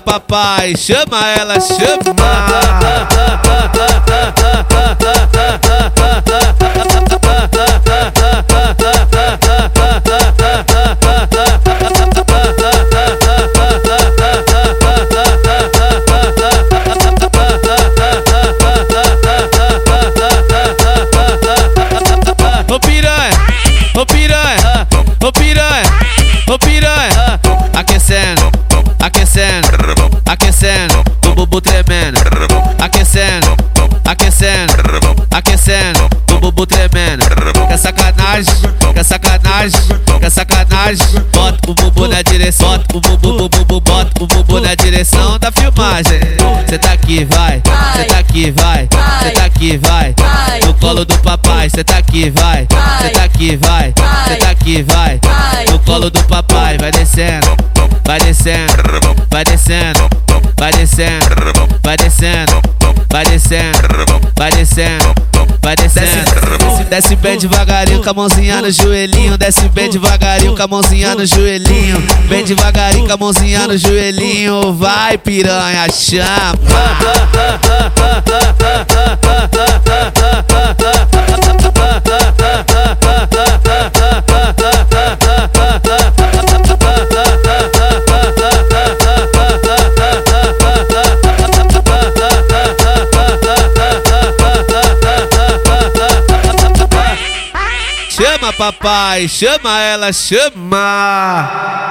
papai, chama ela, chama. Aquecendo, aquecendo, o bubu tremendo, aquecendo, aquecendo, aquecendo, o bubu tremendo. Quer sacanagem, quer sacanagem, quer sacanagem, bota o bubu na direção, bota o bubu, bubu, bota o bubu na direção da filmagem. Cê tá aqui, vai, cê tá aqui, vai, cê tá aqui, vai, no colo do papai, cê tá aqui, vai, cê tá aqui, vai, cê tá aqui, vai, no colo do papai, vai descendo, vai descendo, vai descendo, vai descendo, vai descendo, vai descendo, vai descendo, vai descendo. Desce bem devagarinho com a mãozinha no joelhinho, desce bem devagarinho com a mãozinha no joelhinho, bem devagarinho com a mãozinha no joelhinho, vai piranha, chama. Papai, chama ela, chama.